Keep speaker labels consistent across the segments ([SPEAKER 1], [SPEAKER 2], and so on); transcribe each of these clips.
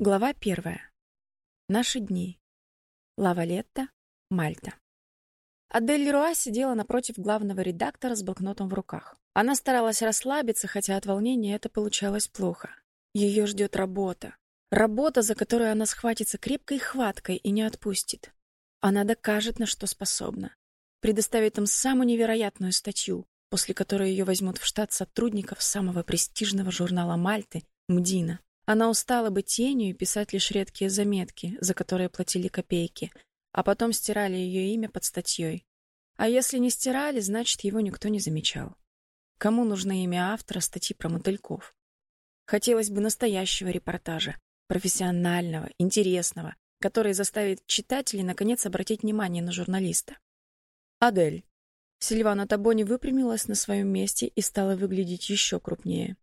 [SPEAKER 1] Глава первая. Наши дни. Лавалетта, Мальта. Адель Леруа сидела напротив главного редактора с блокнотом в руках. Она старалась расслабиться, хотя от волнения это получалось плохо. Ее ждет работа. Работа, за которую она схватится крепкой хваткой и не отпустит. Она докажет, на что способна. Предоставит им самую невероятную статью, после которой ее возьмут в штат сотрудников самого престижного журнала Мальты «МДИНа». Она устала быть тенью и писать лишь редкие заметки, за которые платили копейки, а потом стирали ее имя под статьей. А если не стирали, значит, его никто не замечал. Кому нужно имя автора статьи про мотыльков? Хотелось бы настоящего репортажа, профессионального, интересного, который заставит читателей наконец обратить внимание на журналиста. Адель. Сильвана Табони выпрямилась на своем месте и стала выглядеть еще крупнее.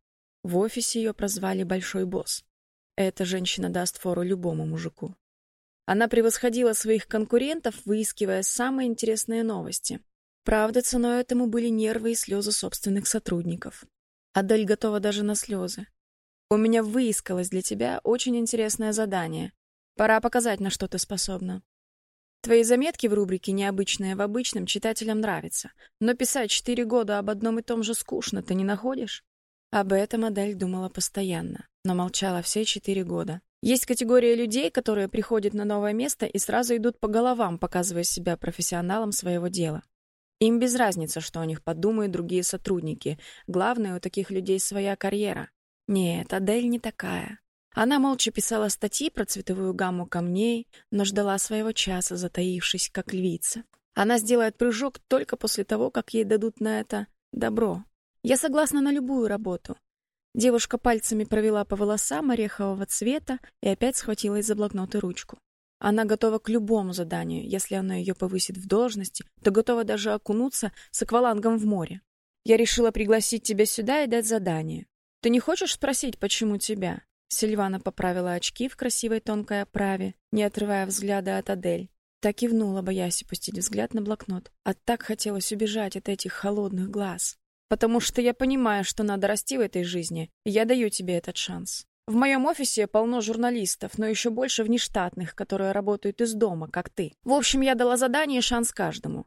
[SPEAKER 1] В офисе ее прозвали «Большой босс». Эта женщина даст фору любому мужику. Она превосходила своих конкурентов, выискивая самые интересные новости. Правда, ценой этому были нервы и слезы собственных сотрудников. Адель готова даже на слезы. «У меня выискалось для тебя очень интересное задание. Пора показать, на что ты способна. Твои заметки в рубрике «Необычное в обычном» читателям нравятся, но писать четыре года об одном и том же скучно, ты не находишь? Об этом Адель думала постоянно, но молчала все четыре года. Есть категория людей, которые приходят на новое место и сразу идут по головам, показывая себя профессионалом своего дела. Им без разницы, что о них подумают другие сотрудники. Главное, у таких людей своя карьера. Нет, Адель не такая. Она молча писала статьи про цветовую гамму камней, но ждала своего часа, затаившись, как львица. Она сделает прыжок только после того, как ей дадут на это добро. Я согласна на любую работу. Девушка пальцами провела по волосам орехового цвета и опять схватилась за блокнот и ручку. Она готова к любому заданию. Если оно ее повысит в должности, то готова даже окунуться с аквалангом в море. Я решила пригласить тебя сюда и дать задание. Ты не хочешь спросить, почему тебя? Сильвана поправила очки в красивой тонкой оправе, не отрывая взгляда от Адель. Так кивнула, боясь опустить взгляд на блокнот. А так хотелось убежать от этих холодных глаз. Потому что я понимаю, что надо расти в этой жизни, я даю тебе этот шанс. В моем офисе полно журналистов, но еще больше внештатных, которые работают из дома, как ты. В общем, я дала задание и шанс каждому.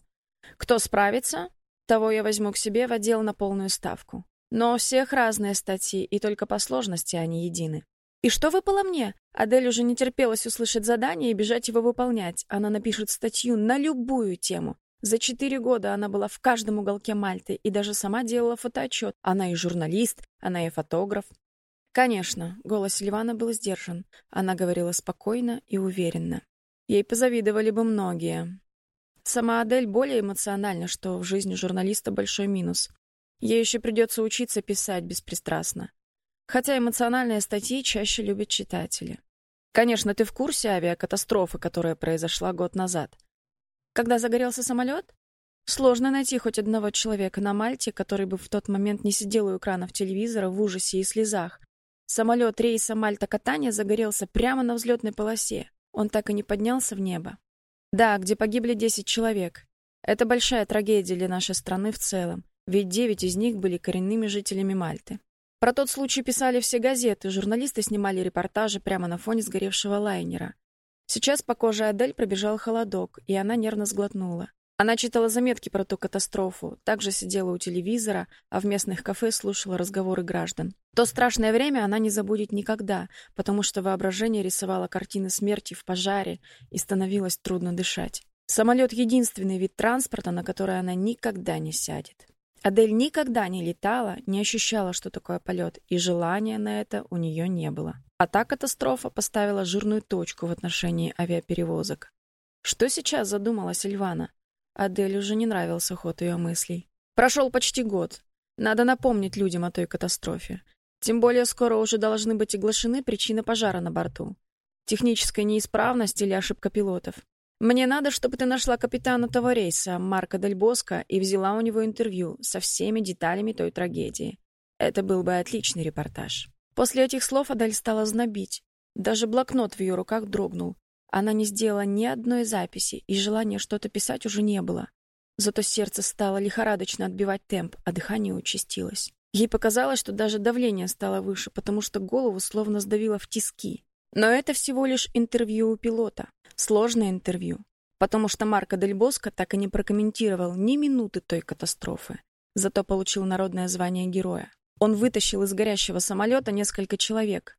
[SPEAKER 1] Кто справится, того я возьму к себе в отдел на полную ставку. Но у всех разные статьи, и только по сложности они едины. И что выпало мне? Адель уже не терпелась услышать задание и бежать его выполнять. Она напишет статью на любую тему. За четыре года она была в каждом уголке Мальты и даже сама делала фотоотчет. Она и журналист, она и фотограф. Конечно, голос Ливана был сдержан. Она говорила спокойно и уверенно. Ей позавидовали бы многие. Сама Адель более эмоциональна, что в жизни журналиста большой минус. Ей еще придется учиться писать беспристрастно. Хотя эмоциональные статьи чаще любят читатели. Конечно, ты в курсе авиакатастрофы, которая произошла год назад. Когда загорелся самолет? Сложно найти хоть одного человека на Мальте, который бы в тот момент не сидел у экранов телевизора в ужасе и слезах. Самолет рейса Мальта-Катания загорелся прямо на взлетной полосе. Он так и не поднялся в небо. Да, где погибли 10 человек. Это большая трагедия для нашей страны в целом, ведь 9 из них были коренными жителями Мальты. Про тот случай писали все газеты, журналисты снимали репортажи прямо на фоне сгоревшего лайнера. Сейчас по коже Адель пробежал холодок, и она нервно сглотнула. Она читала заметки про ту катастрофу, также сидела у телевизора, а в местных кафе слушала разговоры граждан. То страшное время она не забудет никогда, потому что воображение рисовало картины смерти в пожаре, и становилось трудно дышать. Самолет — единственный вид транспорта, на который она никогда не сядет. Адель никогда не летала, не ощущала, что такое полет, и желания на это у нее не было. А та катастрофа поставила жирную точку в отношении авиаперевозок. Что сейчас задумала Сильвана? Адель уже не нравился ход ее мыслей. Прошел почти год. Надо напомнить людям о той катастрофе. Тем более скоро уже должны быть оглашены причины пожара на борту. Техническая неисправность или ошибка пилотов. Мне надо, чтобы ты нашла капитана того рейса, Марка Дель Боско, и взяла у него интервью со всеми деталями той трагедии. Это был бы отличный репортаж. После этих слов Адель стала знобить. Даже блокнот в ее руках дрогнул. Она не сделала ни одной записи, и желания что-то писать уже не было. Зато сердце стало лихорадочно отбивать темп, а дыхание участилось. Ей показалось, что даже давление стало выше, потому что голову словно сдавило в тиски. Но это всего лишь интервью у пилота. Сложное интервью. Потому что Марко Дель Боско так и не прокомментировал ни минуты той катастрофы. Зато получил народное звание героя. Он вытащил из горящего самолета несколько человек,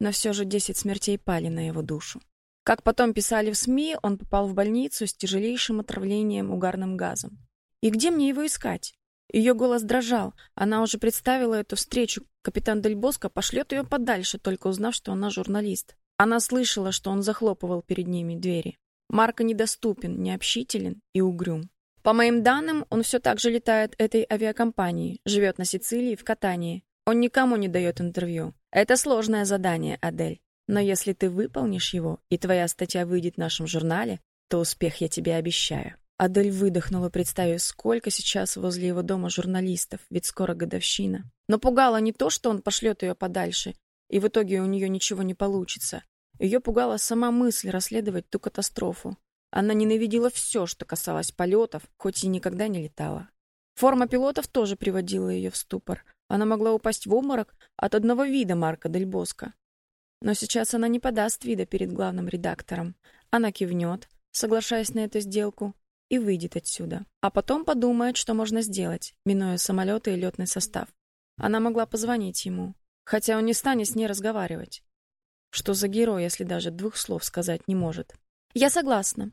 [SPEAKER 1] но все же 10 смертей пали на его душу. Как потом писали в СМИ, он попал в больницу с тяжелейшим отравлением угарным газом. И где мне его искать? Ее голос дрожал. Она уже представила эту встречу. Капитан Дель Боско пошлет ее подальше, только узнав, что она журналист. Она слышала, что он захлопывал перед ними двери. Марко недоступен, необщителен и угрюм. По моим данным, он все так же летает этой авиакомпанией, живет на Сицилии, в катании. Он никому не дает интервью. Это сложное задание, Адель. Но если ты выполнишь его, и твоя статья выйдет в нашем журнале, то успех я тебе обещаю. Адель выдохнула, представив, сколько сейчас возле его дома журналистов, ведь скоро годовщина. Но пугало не то, что он пошлет ее подальше, и в итоге у нее ничего не получится. Ее пугала сама мысль расследовать ту катастрофу. Она ненавидела все, что касалось полетов, хоть и никогда не летала. Форма пилотов тоже приводила ее в ступор. Она могла упасть в обморок от одного вида Марка Дель Боско. Но сейчас она не подаст вида перед главным редактором. Она кивнет, соглашаясь на эту сделку, и выйдет отсюда. А потом подумает, что можно сделать, минуя самолеты и летный состав. Она могла позвонить ему, хотя он не станет с ней разговаривать. Что за герой, если даже двух слов сказать не может? Я согласна,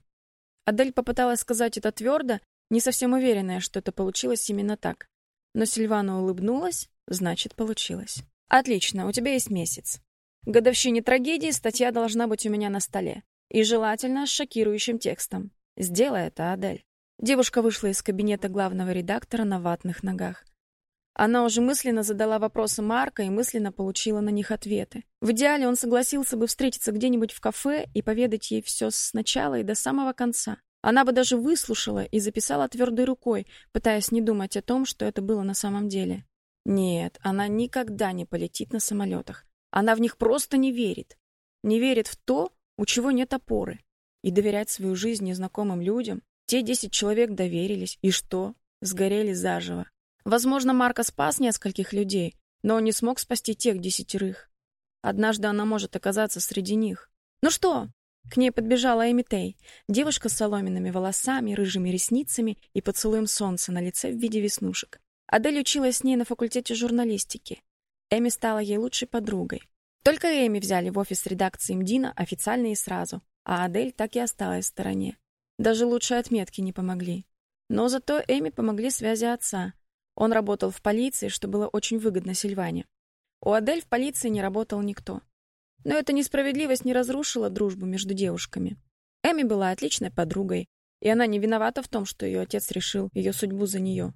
[SPEAKER 1] Адель попыталась сказать это твердо, не совсем уверенная, что это получилось именно так. Но Сильвана улыбнулась, значит, получилось. Отлично, у тебя есть месяц. К годовщине трагедии статья должна быть у меня на столе. И желательно с шокирующим текстом. Сделай это, Адель. Девушка вышла из кабинета главного редактора на ватных ногах. Она уже мысленно задала вопросы Марка и мысленно получила на них ответы. В идеале он согласился бы встретиться где-нибудь в кафе и поведать ей все сначала и до самого конца. Она бы даже выслушала и записала твердой рукой, пытаясь не думать о том, что это было на самом деле. Нет, она никогда не полетит на самолетах. Она в них просто не верит. Не верит в то, у чего нет опоры. И доверять свою жизнь незнакомым людям. Те десять человек доверились. И что? Сгорели заживо. Возможно, Марко спас нескольких людей, но он не смог спасти тех десятерых. Однажды она может оказаться среди них. «Ну что?» К ней подбежала Эми Тей, девушка с соломенными волосами, рыжими ресницами и поцелуем солнца на лице в виде веснушек. Адель училась с ней на факультете журналистики. Эми стала ей лучшей подругой. Только Эми взяли в офис редакции МДИНа официально и сразу, а Адель так и осталась в стороне. Даже лучшие отметки не помогли. Но зато Эми помогли связи отца. Он работал в полиции, что было очень выгодно Сильване. У Адель в полиции не работал никто. Но эта несправедливость не разрушила дружбу между девушками. Эми была отличной подругой, и она не виновата в том, что ее отец решил ее судьбу за нее.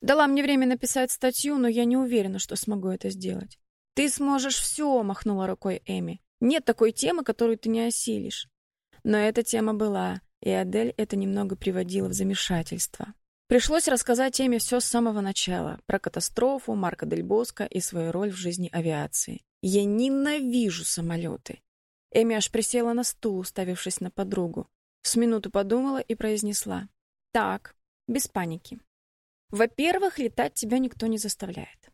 [SPEAKER 1] Дала мне время написать статью, но я не уверена, что смогу это сделать. Ты сможешь все, махнула рукой Эми. Нет такой темы, которую ты не осилишь. Но эта тема была, и Адель это немного приводила в замешательство. Пришлось рассказать Эми все с самого начала, про катастрофу, Марка Дель Боско и свою роль в жизни авиации. Я ненавижу самолеты. Эми аж присела на стул, уставившись на подругу. С минуту подумала и произнесла. Так, без паники. Во-первых, летать тебя никто не заставляет.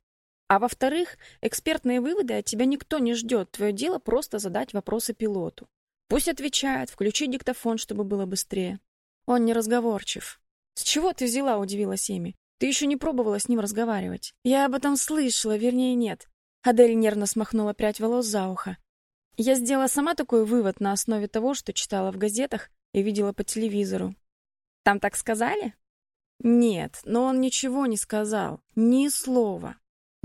[SPEAKER 1] А во-вторых, экспертные выводы от тебя никто не ждет. Твое дело просто задать вопросы пилоту. Пусть отвечает, включи диктофон, чтобы было быстрее. Он не разговорчив. «С чего ты взяла?» — удивилась Эми. «Ты еще не пробовала с ним разговаривать». «Я об этом слышала, вернее, нет». Адель нервно смахнула прядь волос за ухо. «Я сделала сама такой вывод на основе того, что читала в газетах и видела по телевизору». «Там так сказали?» «Нет, но он ничего не сказал. Ни слова».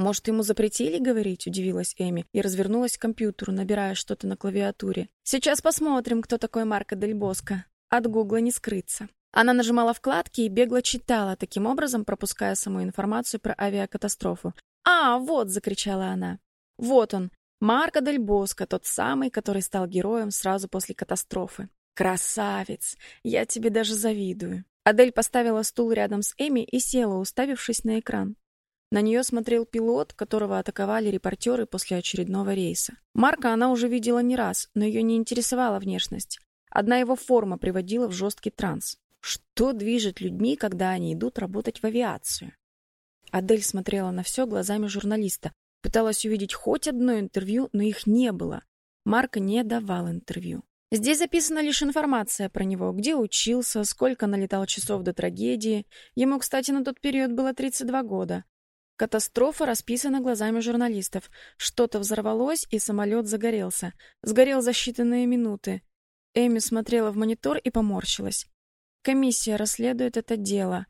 [SPEAKER 1] «Может, ему запретили говорить?» — удивилась Эми и развернулась к компьютеру, набирая что-то на клавиатуре. «Сейчас посмотрим, кто такой Марко Дель Боско. От Гугла не скрыться». Она нажимала вкладки и бегло читала, таким образом пропуская саму информацию про авиакатастрофу. «А, вот!» — закричала она. «Вот он, Марко Дель Боско, тот самый, который стал героем сразу после катастрофы. Красавец! Я тебе даже завидую!» Адель поставила стул рядом с Эми и села, уставившись на экран. На нее смотрел пилот, которого атаковали репортеры после очередного рейса. Марка она уже видела не раз, но ее не интересовала внешность. Одна его форма приводила в жесткий транс. Что движет людьми, когда они идут работать в авиацию? Адель смотрела на все глазами журналиста, пыталась увидеть хоть одно интервью, но их не было. Марк не давал интервью. Здесь записана лишь информация про него, где учился, сколько налетал часов до трагедии. Ему, кстати, на тот период было 32 года. Катастрофа расписана глазами журналистов. Что-то взорвалось, и самолет загорелся. Сгорел за считанные минуты. Эми смотрела в монитор и поморщилась. Комиссия расследует это дело.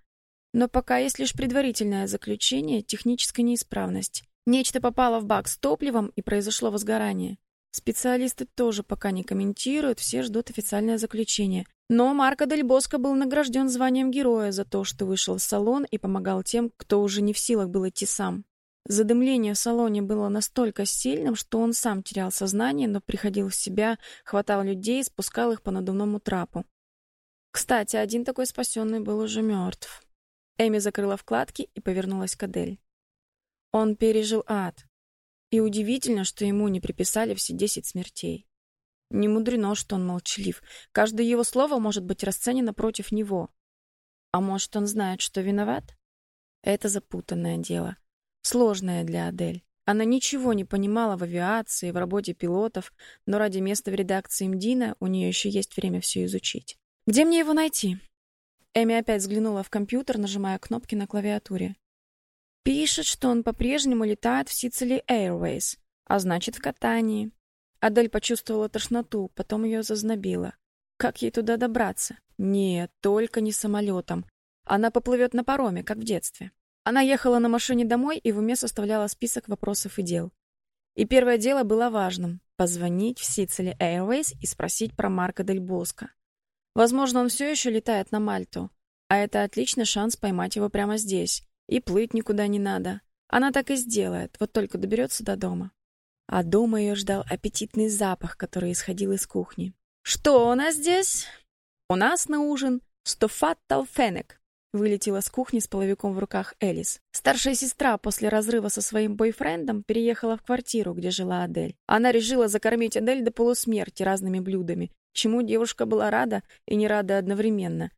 [SPEAKER 1] Но пока есть лишь предварительное заключение, техническая неисправность. Нечто попало в бак с топливом и произошло возгорание. Специалисты тоже пока не комментируют, все ждут официальное заключение. Но Марко Дель Боско был награжден званием героя за то, что вышел в салон и помогал тем, кто уже не в силах был идти сам. Задымление в салоне было настолько сильным, что он сам терял сознание, но приходил в себя, хватал людей и спускал их по надувному трапу. Кстати, один такой спасенный был уже мертв. Эми закрыла вкладки и повернулась к Адель. Он пережил ад. И удивительно, что ему не приписали все десять смертей. Не мудрено, что он молчалив. Каждое его слово может быть расценено против него. А может, он знает, что виноват? Это запутанное дело. Сложное для Адель. Она ничего не понимала в авиации, в работе пилотов, но ради места в редакции МДИНа у нее еще есть время все изучить. «Где мне его найти?» Эми опять взглянула в компьютер, нажимая кнопки на клавиатуре. Пишет, что он по-прежнему летает в Sicily Airways, а значит, в катании. Адель почувствовала тошноту, потом ее зазнобило. Как ей туда добраться? Нет, только не самолетом. Она поплывет на пароме, как в детстве. Она ехала на машине домой и в уме составляла список вопросов и дел. И первое дело было важным — позвонить в Sicily Airways и спросить про Марка Дель Боско. Возможно, он все еще летает на Мальту, а это отличный шанс поймать его прямо здесь, и плыть никуда не надо. Она так и сделает, вот только доберется до дома. А дома ее ждал аппетитный запах, который исходил из кухни. «Что у нас здесь?» «У нас на ужин стофат талфенек», вылетела с кухни с половиком в руках Элис. Старшая сестра после разрыва со своим бойфрендом переехала в квартиру, где жила Адель. Она решила закормить Адель до полусмерти разными блюдами, чему девушка была рада и не рада одновременно.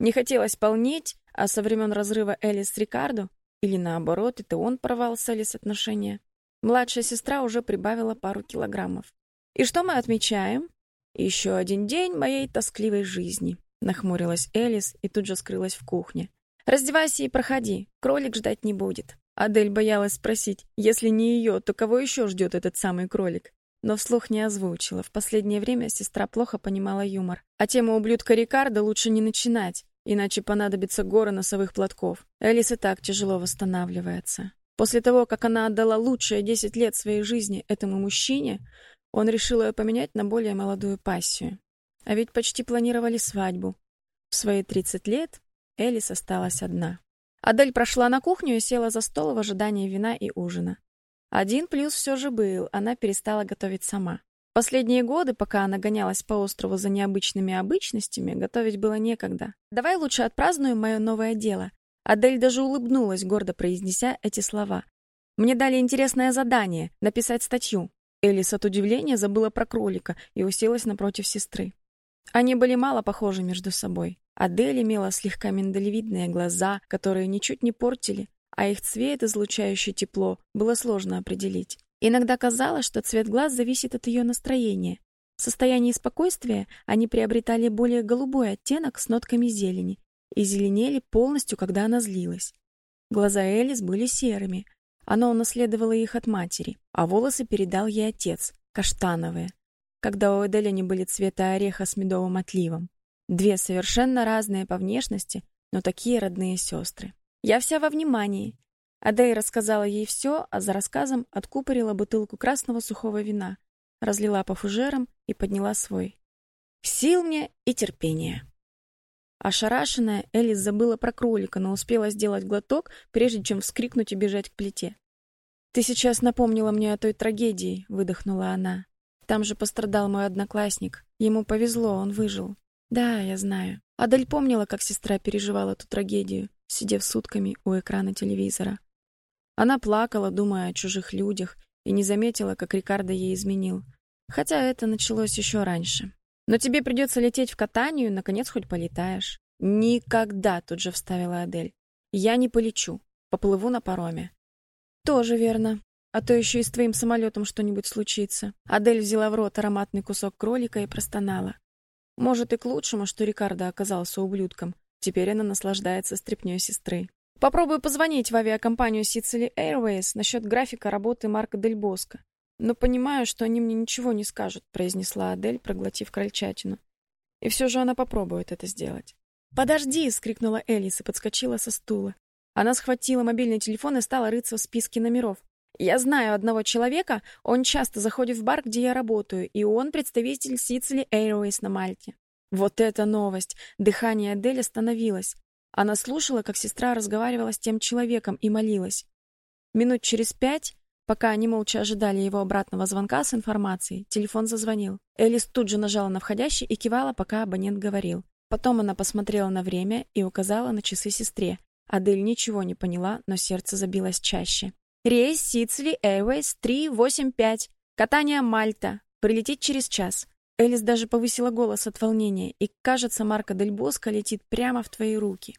[SPEAKER 1] Не хотелось полнеть, а со времен разрыва Элис с Рикардо, или наоборот, это он порвал с Элис отношения, младшая сестра уже прибавила пару килограммов. И что мы отмечаем? Еще один день моей тоскливой жизни, нахмурилась Элис и тут же скрылась в кухне. Раздевайся и проходи, кролик ждать не будет. Адель боялась спросить, если не ее, то кого еще ждет этот самый кролик? Но вслух не озвучила. В последнее время сестра плохо понимала юмор. А тему ублюдка Рикардо лучше не начинать. Иначе понадобится горы носовых платков. Элис и так тяжело восстанавливается. После того, как она отдала лучшие 10 лет своей жизни этому мужчине, он решил ее поменять на более молодую пассию. А ведь почти планировали свадьбу. В свои 30 лет Элис осталась одна. Адель прошла на кухню и села за стол в ожидании вина и ужина. Один плюс все же был, она перестала готовить сама. Последние годы, пока она гонялась по острову за необычными обычностями, готовить было некогда. Давай лучше отпразднуем мое новое дело. Адель даже улыбнулась, гордо произнеся эти слова. Мне дали интересное задание написать статью. Элис от удивления забыла про кролика и уселась напротив сестры. Они были мало похожи между собой. Адель имела слегка миндалевидные глаза, которые ничуть не портили, а их цвет, излучающий тепло, было сложно определить. Иногда казалось, что цвет глаз зависит от ее настроения. В состоянии спокойствия они приобретали более голубой оттенок с нотками зелени и зеленели полностью, когда она злилась. Глаза Элис были серыми. Она унаследовала их от матери, а волосы передал ей отец, каштановые. Когда у Эдель они были цвета ореха с медовым отливом. Две совершенно разные по внешности, но такие родные сестры. Я вся во внимании. Адей рассказала ей все, а за рассказом откупорила бутылку красного сухого вина, разлила по фужерам и подняла свой. Сил мне и терпения. Ошарашенная, Элис забыла про кролика, но успела сделать глоток, прежде чем вскрикнуть и бежать к плите. «Ты сейчас напомнила мне о той трагедии», — выдохнула она. «Там же пострадал мой одноклассник. Ему повезло, он выжил». «Да, я знаю». Адель помнила, как сестра переживала эту трагедию, сидев сутками у экрана телевизора. Она плакала, думая о чужих людях, и не заметила, как Рикардо ей изменил. Хотя это началось еще раньше. Но тебе придется лететь в катанию, наконец хоть полетаешь. Никогда, тут же вставила Адель. Я не полечу, поплыву на пароме. Тоже верно. а то еще и с твоим самолетом что-нибудь случится. Адель взяла в рот ароматный кусок кролика и простонала. Может, и к лучшему, что Рикардо оказался ублюдком. Теперь она наслаждается стряпнёй сестры. Попробую позвонить в авиакомпанию Sicily Airways насчет графика работы Марка Дель Боско. Но понимаю, что они мне ничего не скажут, произнесла Адель, проглотив крольчатину. И все же она попробует это сделать. «Подожди!» — скрикнула Элис и подскочила со стула. Она схватила мобильный телефон и стала рыться в списке номеров. Я знаю одного человека, он часто заходит в бар, где я работаю, и он представитель Sicily Airways на Мальте. Вот это новость! Дыхание Адель остановилось. Она слушала, как сестра разговаривала с тем человеком и молилась. Минут через пять, пока они молча ожидали его обратного звонка с информацией, телефон зазвонил. Элис тут же нажала на входящий и кивала, пока абонент говорил. Потом она посмотрела на время и указала на часы сестре. Адель ничего не поняла, но сердце забилось чаще. Рейс Сицили Airways 385. Катание Мальта. Прилетит через час. Элис даже повысила голос от волнения, и, кажется, Марко Дель Боско летит прямо в твои руки.